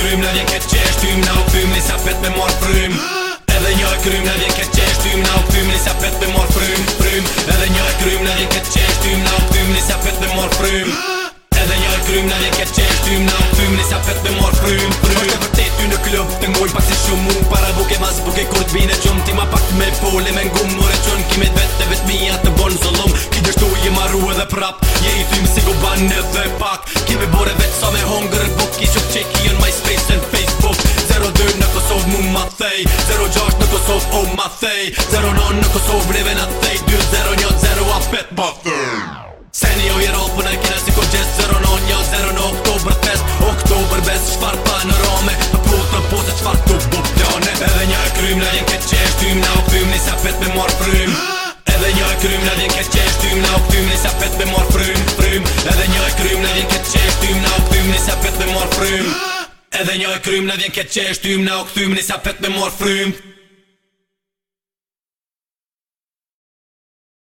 krym, në vjen ke qesh Ty më në u pëm, nisa pet me mor frym Edhe një krym, në vjen këtë qesh Ty më në u pëm, nisa pet me mor frym Frym, edhe një krym, Na vjen këtë qesh Ty më në u pëm, nisa pet me mor frym Edhe një krym, në vjen këtë qesh Ty u nisa pet me mor frym Frym, edhe një Ty në u edhe një krym, në vjen këtë qesh me edhe me edhe edhe fej 06 në Kosovë o ma fej 09 në Kosovë rive në thej 2 0 1 0 a pet ma fej Seni o jero për në kina si ko gjest 09 1 0 në oktober fest Oktober bes qfar pa në rome Në pull të pull se qfar të bu Edhe një e krym në jen këtë qesh Tym në oktym një sa pet me mor frym Edhe një e krym në jen këtë qesh Tym në oktym një sa pet me mor frym Edhe një e krym në jen këtë Tym në oktym një sa pet me mor frym Edhe një e krymë në vjen këtë qeshtymë Në o këthymë në sa petë me morë frymë